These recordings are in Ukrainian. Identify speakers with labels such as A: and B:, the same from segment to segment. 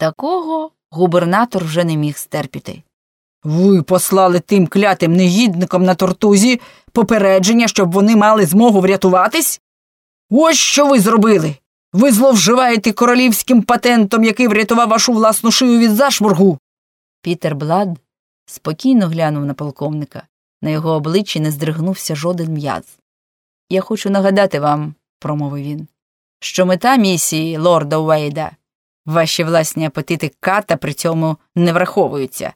A: Такого губернатор вже не міг стерпіти.
B: Ви послали тим клятим негідникам на тортузі попередження, щоб вони мали змогу врятуватись? Ось що ви зробили. Ви зловживаєте королівським патентом, який врятував вашу власну шию від зашморгу.
A: Пітер Блад спокійно глянув на полковника. На його обличчі не здригнувся жоден м'яз. Я хочу нагадати вам, промовив він, що мета місії лорда Уейда, ваші власні апетити ката при цьому не враховуються.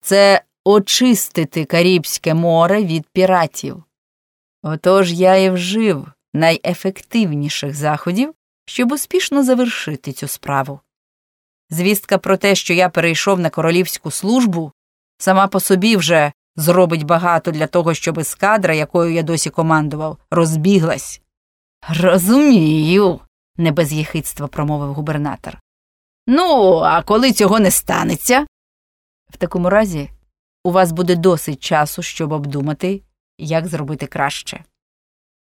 A: Це очистити Карібське море від піратів. Отож я і вжив найефективніших заходів, щоб успішно завершити цю справу. Звістка про те, що я перейшов на королівську службу, сама по собі вже зробить багато для того, щоб ескадра, якою я досі командував, розбіглась. Розумію, не без єхидства промовив губернатор. Ну, а коли цього не станеться? В такому разі у вас буде досить часу, щоб обдумати, як зробити краще.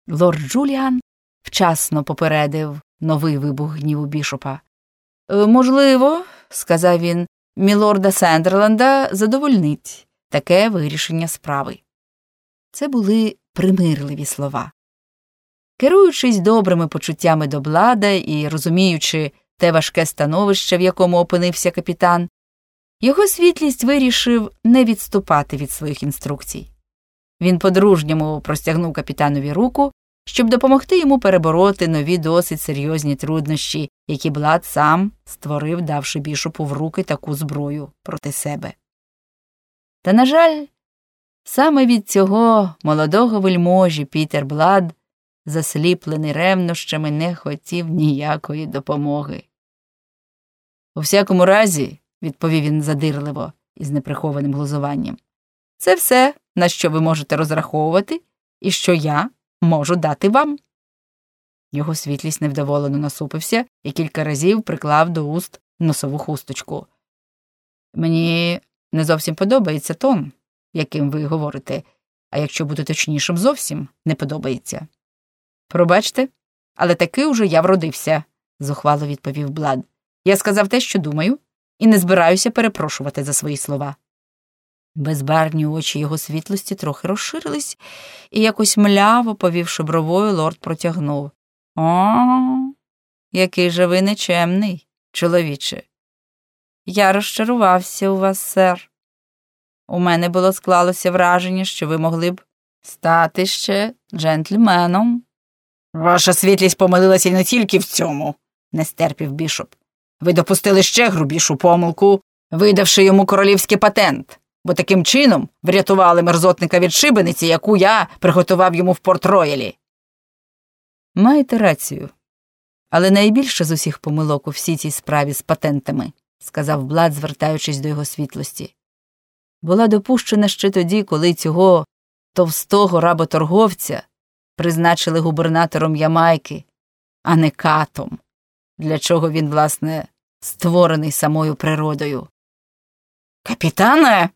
A: Лорд Джуліан вчасно попередив новий вибух гніву бішопа. «Е, Можливо, сказав він, мілорда Сендерленда задовольнить таке вирішення справи. Це були примирливі слова. Керуючись добрими почуттями до блада і розуміючи те важке становище, в якому опинився капітан, його світлість вирішив не відступати від своїх інструкцій. Він по-дружньому простягнув капітанові руку, щоб допомогти йому перебороти нові досить серйозні труднощі, які Блад сам створив, давши бішопу в руки таку зброю проти себе. Та, на жаль, саме від цього молодого вельможі Пітер Блад, засліплений ревнощами, не хотів ніякої допомоги. У всякому разі, відповів він задирливо і з неприхованим глузуванням, це все, на що ви можете розраховувати, і що я можу дати вам. Його світлість невдоволено насупився і кілька разів приклав до уст носову хусточку. Мені не зовсім подобається тон, яким ви говорите, а якщо бути точнішим, зовсім не подобається. Пробачте, але таки уже я вродився, зухвало відповів Блад. Я сказав те, що думаю, і не збираюся перепрошувати за свої слова. Безбарні очі його світлості трохи розширились, і якось мляво, повівши бровою, лорд протягнув. О, який же ви нечемний, чоловіче. Я розчарувався у вас, сер. У мене було склалося враження, що ви могли б стати ще джентльменом.
B: Ваша світлість помилилася не тільки в цьому, не стерпів бішоп. Ви допустили ще грубішу помилку, видавши йому королівський патент, бо таким чином врятували мерзотника від шибениці, яку я приготував йому в порт Роялі.
A: Маєте рацію. Але найбільше з усіх помилок у всій цій справі з патентами, сказав Блад, звертаючись до його світлості, була допущена ще тоді, коли цього товстого работорговця призначили губернатором Ямайки, а не катом, для чого він, власне, створений самою природою.
B: Капітане.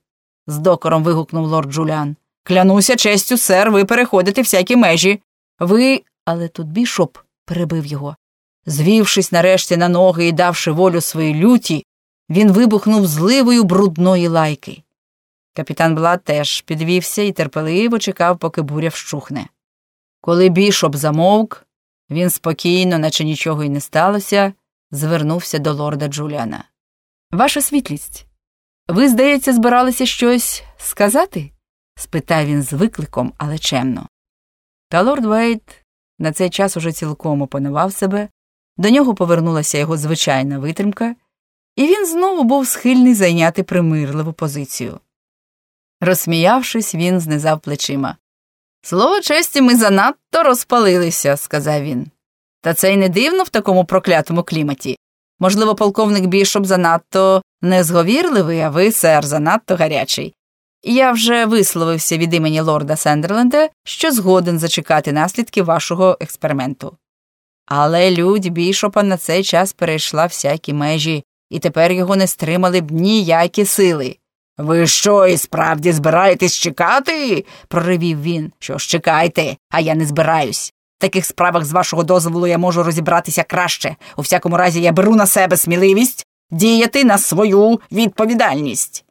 B: з докором вигукнув лорд Джулян. Клянуся честю, сер, ви переходите всякі межі. Ви.
A: Але тут Бішоп перебив його.
B: Звівшись нарешті на ноги і давши волю своїй люті, він вибухнув зливою брудної лайки. Капітан Блад теж підвівся і терпеливо чекав, поки буря вщухне. Коли Бішоп замовк, він спокійно, наче нічого й не сталося, звернувся до лорда Джуліана. Ваша світлість, ви, здається, збиралися щось сказати? спитав він з викликом, але чемно. Та лорд Вейт на цей час уже цілком опанував себе, до нього повернулася його звичайна витримка, і він знову був схильний зайняти примирливу позицію. Розсміявшись, він знизав плечима. Слово честі, ми занадто розпалилися, сказав він. Та це й не дивно в такому проклятому кліматі. Можливо, полковник Бішоп занадто незговірливий, а ви, сер, занадто гарячий. Я вже висловився від імені лорда Сендерленда, що згоден зачекати наслідки вашого експерименту. Але лють Бішопа на цей час перейшла всякі межі, і тепер його не стримали б ніякі сили. Ви що, і справді збираєтесь чекати? проревів він. Що ж, чекайте, а я не збираюсь. В таких справах з вашого дозволу я можу розібратися краще. У всякому разі, я беру на себе сміливість діяти на свою відповідальність.